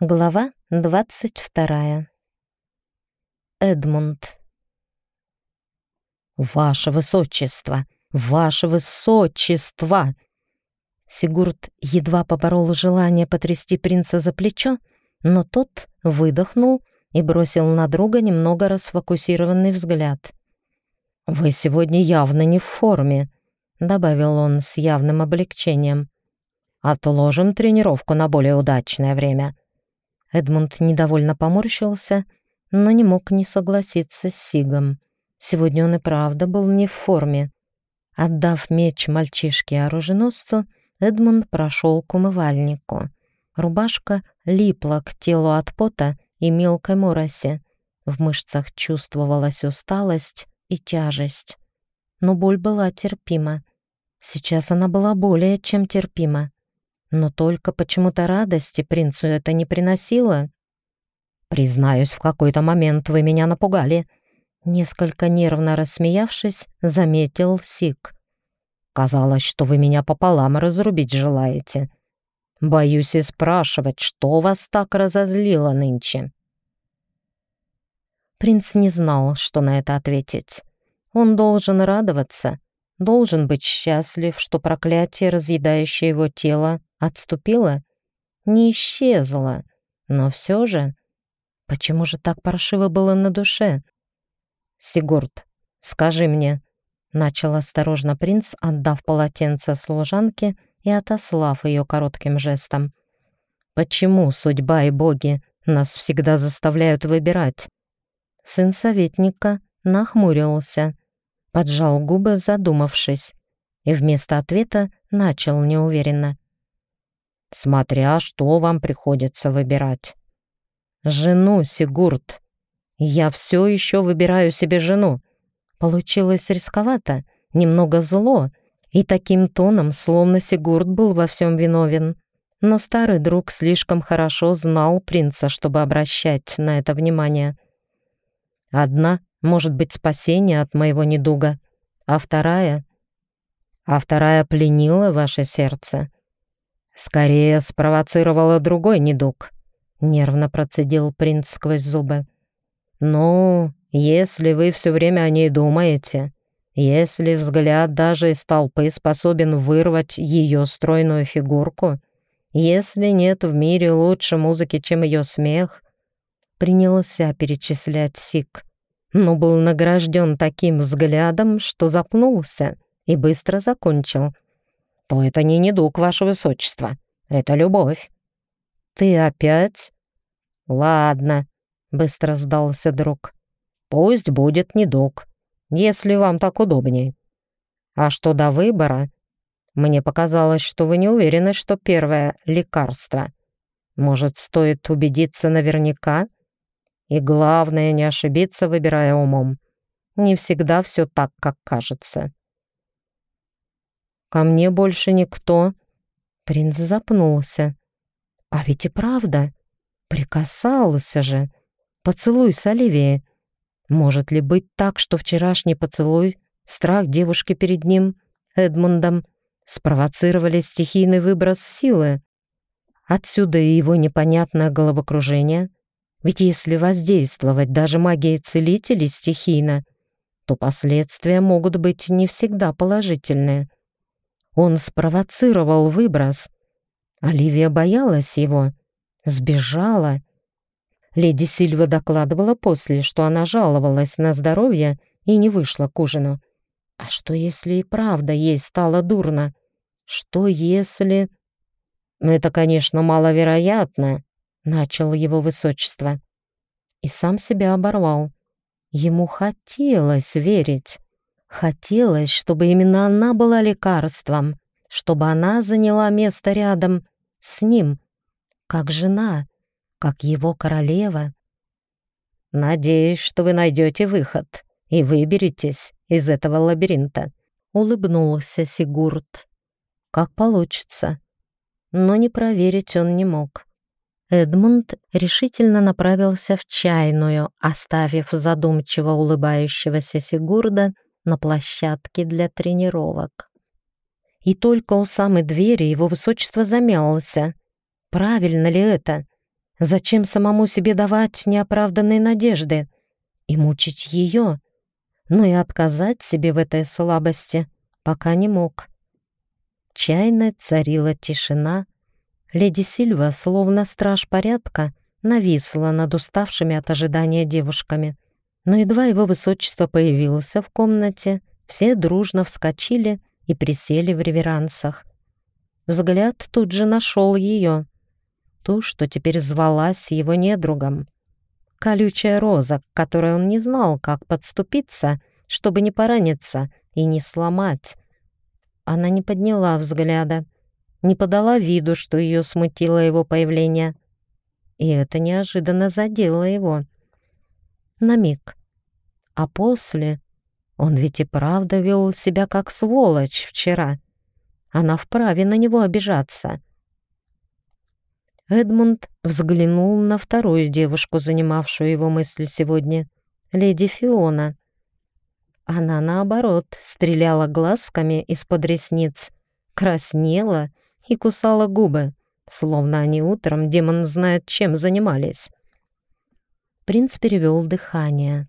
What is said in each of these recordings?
Глава двадцать вторая. Эдмунд. «Ваше Высочество! Ваше Высочество!» Сигурд едва поборол желание потрясти принца за плечо, но тот выдохнул и бросил на друга немного расфокусированный взгляд. «Вы сегодня явно не в форме», — добавил он с явным облегчением. «Отложим тренировку на более удачное время». Эдмунд недовольно поморщился, но не мог не согласиться с Сигом. Сегодня он и правда был не в форме. Отдав меч мальчишке-оруженосцу, Эдмунд прошел к умывальнику. Рубашка липла к телу от пота и мелкой мороси. В мышцах чувствовалась усталость и тяжесть. Но боль была терпима. Сейчас она была более чем терпима. Но только почему-то радости принцу это не приносило. «Признаюсь, в какой-то момент вы меня напугали», несколько нервно рассмеявшись, заметил Сик. «Казалось, что вы меня пополам разрубить желаете. Боюсь и спрашивать, что вас так разозлило нынче?» Принц не знал, что на это ответить. Он должен радоваться, должен быть счастлив, что проклятие, разъедающее его тело, отступило, не исчезло, но все же... Почему же так паршиво было на душе? «Сигурд, скажи мне», — начал осторожно принц, отдав полотенце служанке и отослав ее коротким жестом. «Почему судьба и боги нас всегда заставляют выбирать?» Сын советника нахмурился, поджал губы, задумавшись, и вместо ответа начал неуверенно смотря что вам приходится выбирать. Жену, Сигурд. Я все еще выбираю себе жену. Получилось рисковато, немного зло, и таким тоном, словно Сигурд был во всем виновен. Но старый друг слишком хорошо знал принца, чтобы обращать на это внимание. Одна может быть спасение от моего недуга, а вторая... А вторая пленила ваше сердце. «Скорее спровоцировала другой недуг», — нервно процедил принц сквозь зубы. «Ну, если вы все время о ней думаете, если взгляд даже из толпы способен вырвать ее стройную фигурку, если нет в мире лучше музыки, чем ее смех», принялся перечислять Сик, но был награжден таким взглядом, что запнулся и быстро закончил — то это не недуг, ваше высочество. Это любовь». «Ты опять?» «Ладно», — быстро сдался друг. «Пусть будет недуг, если вам так удобнее. А что до выбора? Мне показалось, что вы не уверены, что первое — лекарство. Может, стоит убедиться наверняка? И главное, не ошибиться, выбирая умом. Не всегда все так, как кажется». Ко мне больше никто». Принц запнулся. «А ведь и правда. Прикасался же. Поцелуй с Оливией. Может ли быть так, что вчерашний поцелуй, страх девушки перед ним, Эдмундом, спровоцировали стихийный выброс силы? Отсюда и его непонятное головокружение. Ведь если воздействовать даже магией целителей стихийно, то последствия могут быть не всегда положительные. Он спровоцировал выброс. Оливия боялась его, сбежала. Леди Сильва докладывала после, что она жаловалась на здоровье и не вышла к ужину. А что, если и правда ей стало дурно? Что, если... Это, конечно, маловероятно, начал его высочество. И сам себя оборвал. Ему хотелось верить. Хотелось, чтобы именно она была лекарством, чтобы она заняла место рядом с ним, как жена, как его королева. «Надеюсь, что вы найдете выход и выберетесь из этого лабиринта», — улыбнулся Сигурд. «Как получится». Но не проверить он не мог. Эдмунд решительно направился в чайную, оставив задумчиво улыбающегося Сигурда на площадке для тренировок. И только у самой двери его высочество замялся. Правильно ли это? Зачем самому себе давать неоправданные надежды и мучить ее? Но и отказать себе в этой слабости пока не мог. Чайной царила тишина. Леди Сильва, словно страж порядка, нависла над уставшими от ожидания девушками. Но едва его высочество появился в комнате, все дружно вскочили и присели в реверансах. Взгляд тут же нашел ее, ту, что теперь звалась его недругом. Колючая роза, к которой он не знал, как подступиться, чтобы не пораниться и не сломать. Она не подняла взгляда, не подала виду, что ее смутило его появление. И это неожиданно задело его. На миг. А после он ведь и правда вел себя как сволочь вчера. Она вправе на него обижаться. Эдмунд взглянул на вторую девушку, занимавшую его мысли сегодня, леди Фиона. Она, наоборот, стреляла глазками из-под ресниц, краснела и кусала губы, словно они утром, демон знает, чем занимались. Принц перевел дыхание.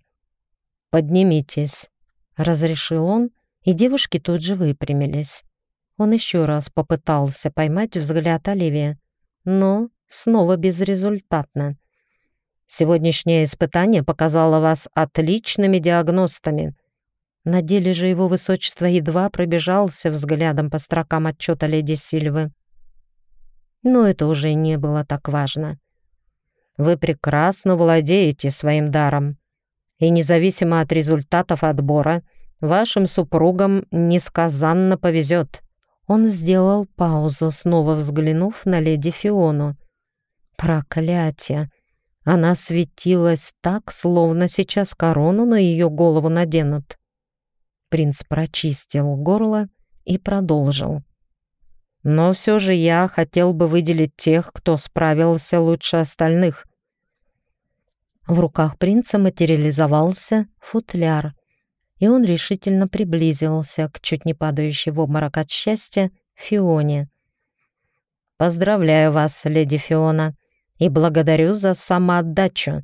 «Поднимитесь», — разрешил он, и девушки тут же выпрямились. Он еще раз попытался поймать взгляд Оливии, но снова безрезультатно. Сегодняшнее испытание показало вас отличными диагностами. На деле же его высочество едва пробежался взглядом по строкам отчета леди Сильвы. Но это уже не было так важно. Вы прекрасно владеете своим даром, и независимо от результатов отбора, вашим супругам несказанно повезет. Он сделал паузу, снова взглянув на леди Фиону. Проклятие! Она светилась так, словно сейчас корону на ее голову наденут. Принц прочистил горло и продолжил. Но все же я хотел бы выделить тех, кто справился лучше остальных. В руках принца материализовался футляр, и он решительно приблизился к чуть не падающей в обморок от счастья Фионе. «Поздравляю вас, леди Фиона, и благодарю за самоотдачу».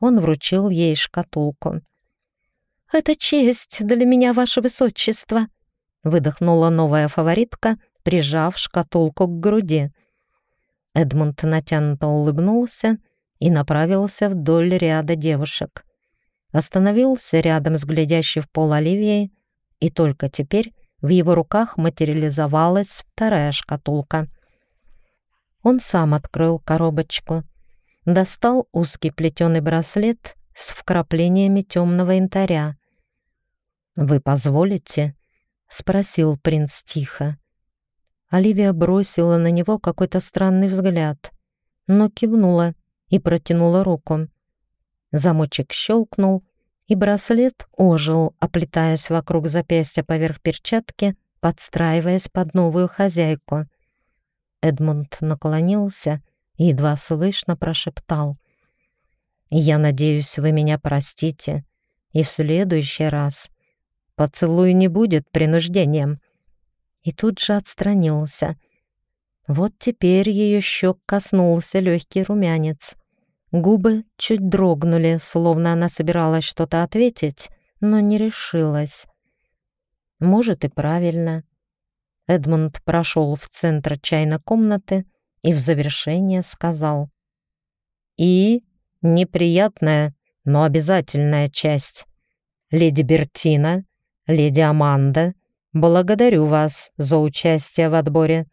Он вручил ей шкатулку. «Это честь для меня, ваше высочество», — выдохнула новая фаворитка, прижав шкатулку к груди. Эдмунд натянуто улыбнулся и направился вдоль ряда девушек остановился рядом с глядящей в пол Оливией, и только теперь в его руках материализовалась вторая шкатулка. Он сам открыл коробочку, достал узкий плетеный браслет с вкраплениями темного янтаря. «Вы позволите?» — спросил принц тихо. Оливия бросила на него какой-то странный взгляд, но кивнула и протянула руку. Замочек щелкнул, и браслет ожил, оплетаясь вокруг запястья поверх перчатки, подстраиваясь под новую хозяйку. Эдмунд наклонился и едва слышно прошептал. «Я надеюсь, вы меня простите, и в следующий раз поцелуй не будет принуждением». И тут же отстранился. Вот теперь ее щек коснулся легкий румянец. Губы чуть дрогнули, словно она собиралась что-то ответить, но не решилась. Может и правильно. Эдмунд прошел в центр чайной комнаты и в завершение сказал. «И неприятная, но обязательная часть. Леди Бертина, леди Аманда, благодарю вас за участие в отборе.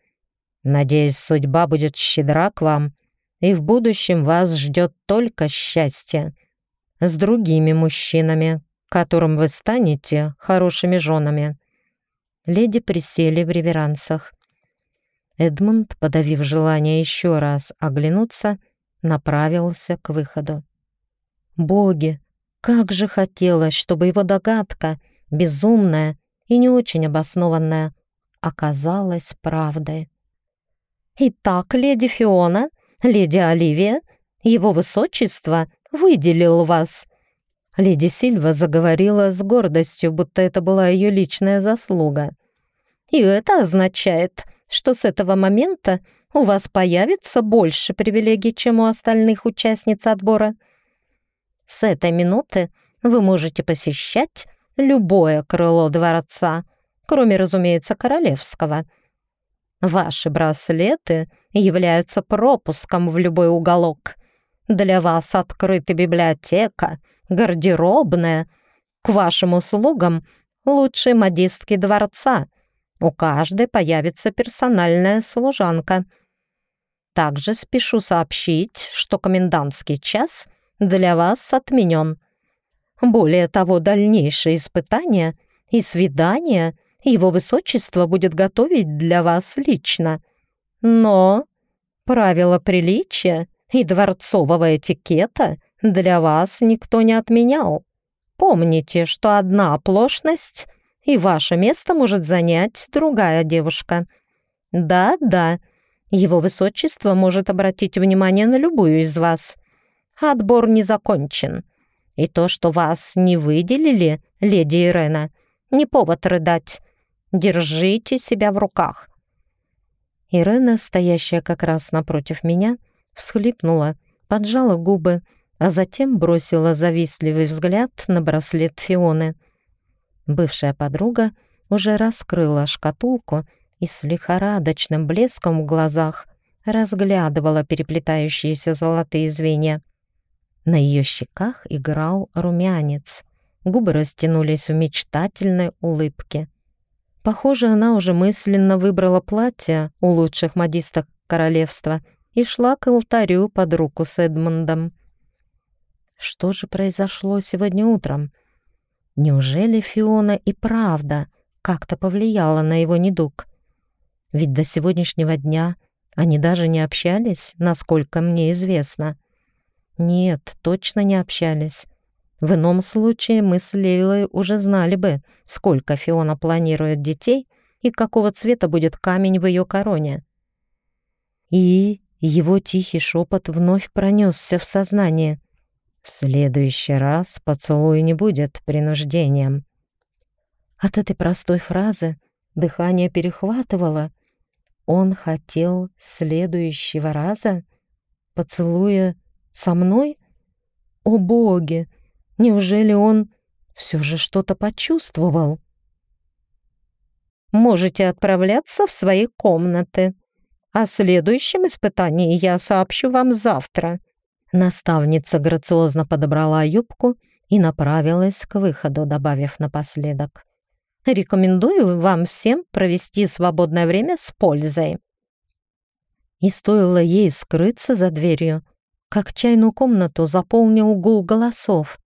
Надеюсь, судьба будет щедра к вам и в будущем вас ждет только счастье с другими мужчинами, которым вы станете хорошими женами». Леди присели в реверансах. Эдмунд, подавив желание еще раз оглянуться, направился к выходу. Боги, как же хотелось, чтобы его догадка, безумная и не очень обоснованная, оказалась правдой. «Итак, леди Фиона, леди Оливия, его высочество выделил вас». Леди Сильва заговорила с гордостью, будто это была ее личная заслуга. «И это означает, что с этого момента у вас появится больше привилегий, чем у остальных участниц отбора. С этой минуты вы можете посещать любое крыло дворца, кроме, разумеется, королевского. Ваши браслеты являются пропуском в любой уголок. Для вас открыта библиотека, гардеробная. К вашим услугам лучшие модистки дворца. У каждой появится персональная служанка. Также спешу сообщить, что комендантский час для вас отменен. Более того, дальнейшие испытания и свидания его высочество будет готовить для вас лично. Но правила приличия и дворцового этикета для вас никто не отменял. Помните, что одна оплошность, и ваше место может занять другая девушка. Да-да, его высочество может обратить внимание на любую из вас. Отбор не закончен. И то, что вас не выделили, леди Ирена, не повод рыдать. Держите себя в руках». Ирена, стоящая как раз напротив меня, всхлипнула, поджала губы, а затем бросила завистливый взгляд на браслет Фионы. Бывшая подруга уже раскрыла шкатулку и с лихорадочным блеском в глазах разглядывала переплетающиеся золотые звенья. На ее щеках играл румянец. Губы растянулись в мечтательной улыбке. Похоже, она уже мысленно выбрала платье у лучших модисток королевства и шла к алтарю под руку с Эдмундом. Что же произошло сегодня утром? Неужели Фиона и правда как-то повлияла на его недуг? Ведь до сегодняшнего дня они даже не общались, насколько мне известно. Нет, точно не общались. В ином случае мы с Лейлой уже знали бы, сколько Фиона планирует детей и какого цвета будет камень в ее короне. И его тихий шепот вновь пронесся в сознание. В следующий раз поцелуй не будет принуждением. От этой простой фразы дыхание перехватывало. Он хотел следующего раза поцелуя со мной? О боги! Неужели он все же что-то почувствовал? Можете отправляться в свои комнаты. О следующем испытании я сообщу вам завтра. Наставница грациозно подобрала юбку и направилась к выходу, добавив напоследок. Рекомендую вам всем провести свободное время с пользой. И стоило ей скрыться за дверью, как чайную комнату заполнил гул голосов.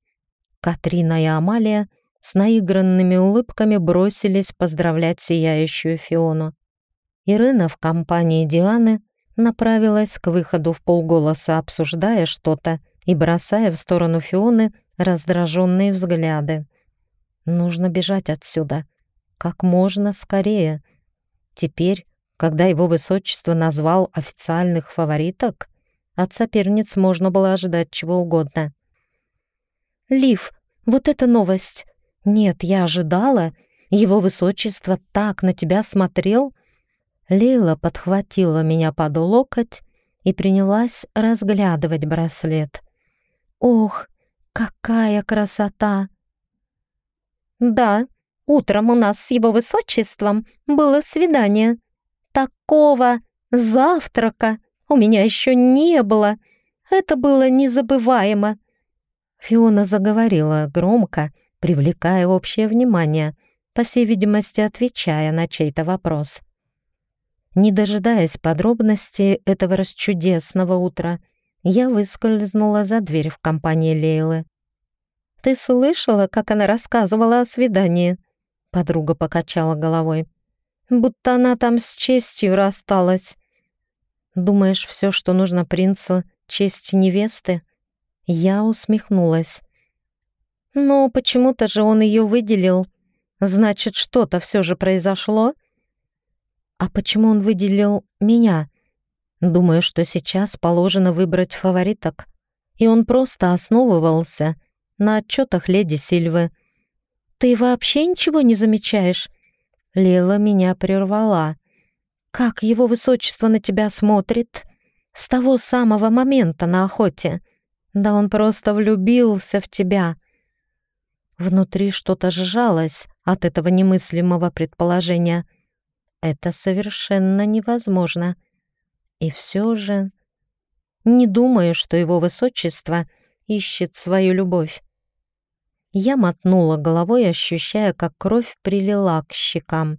Катрина и Амалия с наигранными улыбками бросились поздравлять сияющую Фиону. Ирина в компании Дианы направилась к выходу в полголоса, обсуждая что-то и бросая в сторону Фионы раздраженные взгляды. Нужно бежать отсюда. Как можно скорее. Теперь, когда его высочество назвал официальных фавориток, от соперниц можно было ожидать чего угодно. «Лив, вот эта новость! Нет, я ожидала. Его высочество так на тебя смотрел». Лейла подхватила меня под локоть и принялась разглядывать браслет. «Ох, какая красота!» «Да, утром у нас с его высочеством было свидание. Такого завтрака у меня еще не было. Это было незабываемо. Фиона заговорила громко, привлекая общее внимание, по всей видимости, отвечая на чей-то вопрос. Не дожидаясь подробностей этого расчудесного утра, я выскользнула за дверь в компании Лейлы. «Ты слышала, как она рассказывала о свидании?» Подруга покачала головой. «Будто она там с честью рассталась». «Думаешь, все, что нужно принцу, честь невесты?» Я усмехнулась. «Но почему-то же он ее выделил. Значит, что-то все же произошло?» «А почему он выделил меня?» Думаю, что сейчас положено выбрать фавориток. И он просто основывался на отчетах леди Сильвы. «Ты вообще ничего не замечаешь?» Лела меня прервала. как его высочество на тебя смотрит с того самого момента на охоте. Да он просто влюбился в тебя. Внутри что-то сжалось от этого немыслимого предположения. Это совершенно невозможно. И все же... Не думаю, что его высочество ищет свою любовь. Я мотнула головой, ощущая, как кровь прилила к щекам.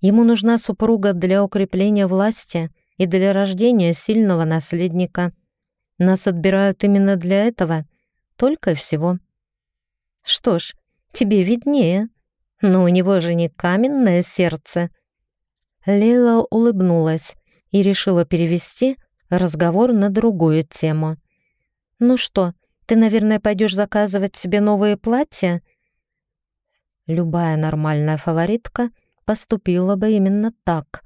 Ему нужна супруга для укрепления власти и для рождения сильного наследника. Нас отбирают именно для этого, только и всего. Что ж, тебе виднее, но у него же не каменное сердце. Лейла улыбнулась и решила перевести разговор на другую тему. «Ну что, ты, наверное, пойдешь заказывать себе новые платья?» Любая нормальная фаворитка поступила бы именно так.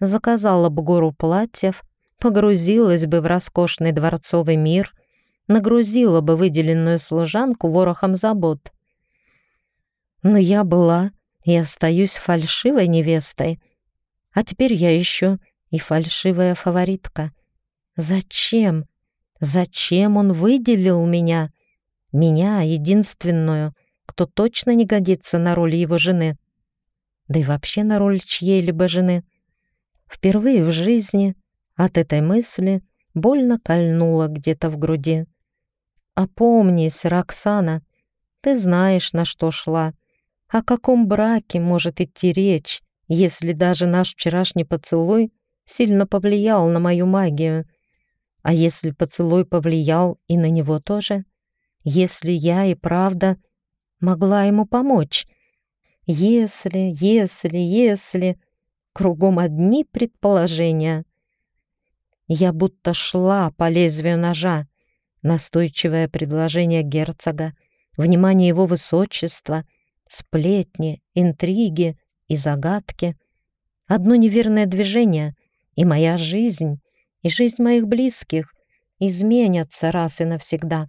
Заказала бы гору платьев, погрузилась бы в роскошный дворцовый мир, нагрузила бы выделенную служанку ворохом забот. Но я была и остаюсь фальшивой невестой, а теперь я еще и фальшивая фаворитка. Зачем? Зачем он выделил меня? Меня, единственную, кто точно не годится на роль его жены. Да и вообще на роль чьей-либо жены. Впервые в жизни от этой мысли больно кольнуло где-то в груди. «Опомнись, Роксана, ты знаешь, на что шла. О каком браке может идти речь, если даже наш вчерашний поцелуй сильно повлиял на мою магию? А если поцелуй повлиял и на него тоже? Если я и правда могла ему помочь? Если, если, если... Кругом одни предположения. Я будто шла по лезвию ножа. Настойчивое предложение герцога, внимание его высочества, сплетни, интриги и загадки. Одно неверное движение, и моя жизнь, и жизнь моих близких изменятся раз и навсегда.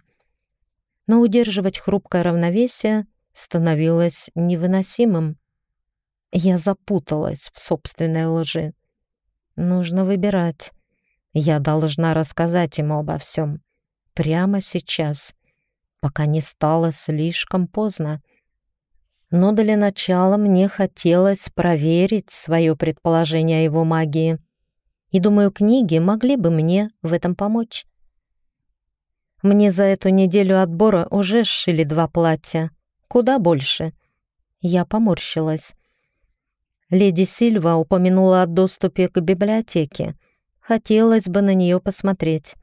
Но удерживать хрупкое равновесие становилось невыносимым. Я запуталась в собственной лжи. Нужно выбирать. Я должна рассказать ему обо всем. Прямо сейчас, пока не стало слишком поздно. Но для начала мне хотелось проверить свое предположение о его магии. И думаю, книги могли бы мне в этом помочь. Мне за эту неделю отбора уже сшили два платья. Куда больше. Я поморщилась. Леди Сильва упомянула о доступе к библиотеке. Хотелось бы на нее посмотреть.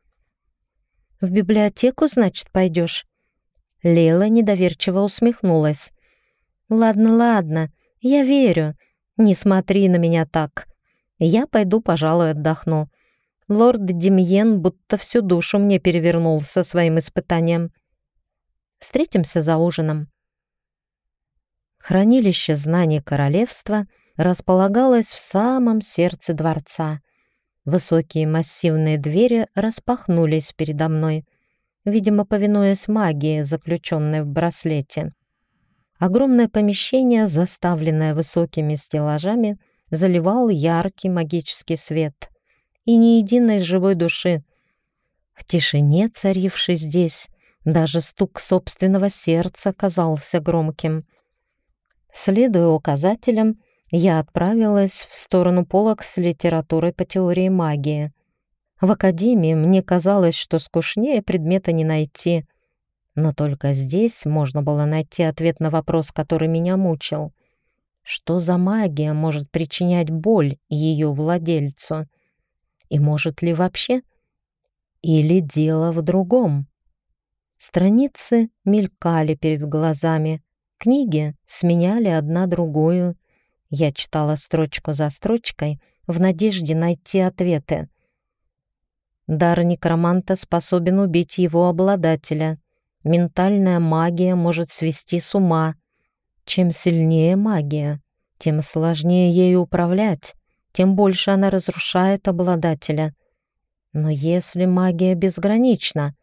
«В библиотеку, значит, пойдешь?» Лейла недоверчиво усмехнулась. «Ладно, ладно, я верю. Не смотри на меня так. Я пойду, пожалуй, отдохну. Лорд Демьен будто всю душу мне перевернул со своим испытанием. Встретимся за ужином». Хранилище знаний королевства располагалось в самом сердце дворца. Высокие массивные двери распахнулись передо мной, видимо, повинуясь магии, заключенной в браслете. Огромное помещение, заставленное высокими стеллажами, заливал яркий магический свет. И ни единой живой души. В тишине, царившей здесь, даже стук собственного сердца казался громким. Следуя указателям, я отправилась в сторону полок с литературой по теории магии. В академии мне казалось, что скучнее предмета не найти. Но только здесь можно было найти ответ на вопрос, который меня мучил. Что за магия может причинять боль ее владельцу? И может ли вообще? Или дело в другом? Страницы мелькали перед глазами, Книги сменяли одна другую. Я читала строчку за строчкой в надежде найти ответы. Дар некроманта способен убить его обладателя. Ментальная магия может свести с ума. Чем сильнее магия, тем сложнее ею управлять, тем больше она разрушает обладателя. Но если магия безгранична,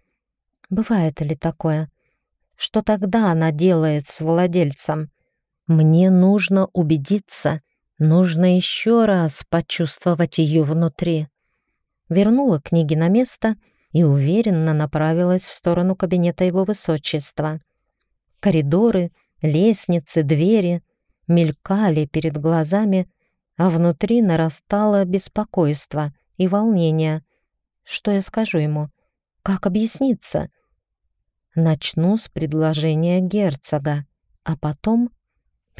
бывает ли такое? Что тогда она делает с владельцем? Мне нужно убедиться, Нужно еще раз почувствовать ее внутри. Вернула книги на место и уверенно направилась в сторону кабинета его высочества. Коридоры, лестницы, двери мелькали перед глазами, а внутри нарастало беспокойство и волнение. Что я скажу ему? Как объясниться? Начну с предложения герцога, а потом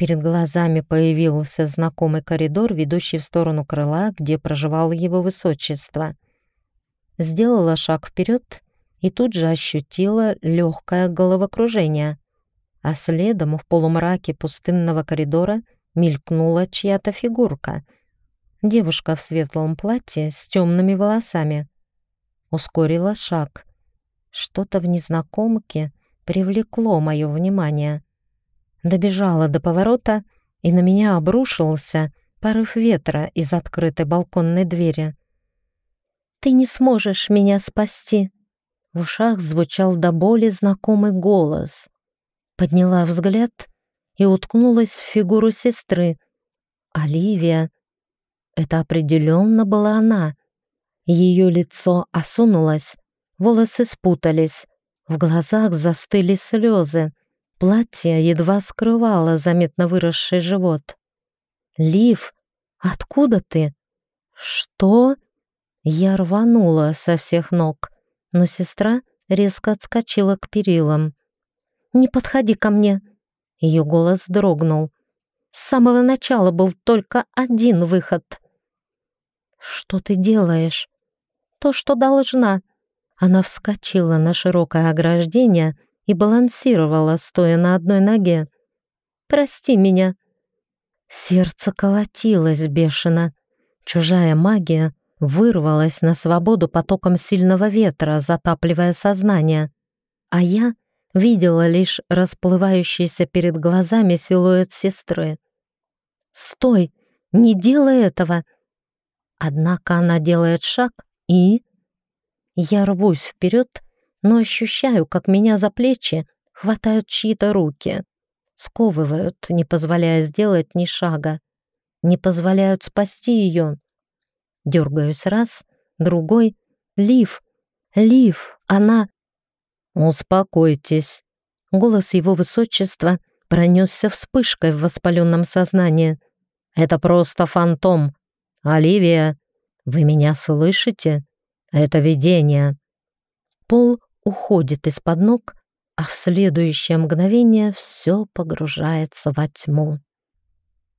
перед глазами появился знакомый коридор, ведущий в сторону крыла, где проживало его высочество. Сделала шаг вперед и тут же ощутила легкое головокружение, а следом в полумраке пустынного коридора мелькнула чья-то фигурка. Девушка в светлом платье с темными волосами. Ускорила шаг. Что-то в незнакомке привлекло мое внимание. Добежала до поворота, и на меня обрушился порыв ветра из открытой балконной двери. «Ты не сможешь меня спасти!» В ушах звучал до боли знакомый голос. Подняла взгляд и уткнулась в фигуру сестры. Оливия. Это определенно была она. Ее лицо осунулось, волосы спутались, в глазах застыли слезы. Платье едва скрывало заметно выросший живот. «Лив, откуда ты?» «Что?» Я рванула со всех ног, но сестра резко отскочила к перилам. «Не подходи ко мне!» Ее голос дрогнул. «С самого начала был только один выход». «Что ты делаешь?» «То, что должна». Она вскочила на широкое ограждение и балансировала, стоя на одной ноге. «Прости меня». Сердце колотилось бешено. Чужая магия вырвалась на свободу потоком сильного ветра, затапливая сознание. А я видела лишь расплывающийся перед глазами силуэт сестры. «Стой! Не делай этого!» Однако она делает шаг и... Я рвусь вперед, но ощущаю, как меня за плечи хватают чьи-то руки, сковывают, не позволяя сделать ни шага, не позволяют спасти ее. Дергаюсь раз, другой. Лив, Лив, она... «Успокойтесь». Голос его высочества пронесся вспышкой в воспаленном сознании. «Это просто фантом. Оливия, вы меня слышите? Это видение». Пол уходит из-под ног, а в следующее мгновение все погружается во тьму.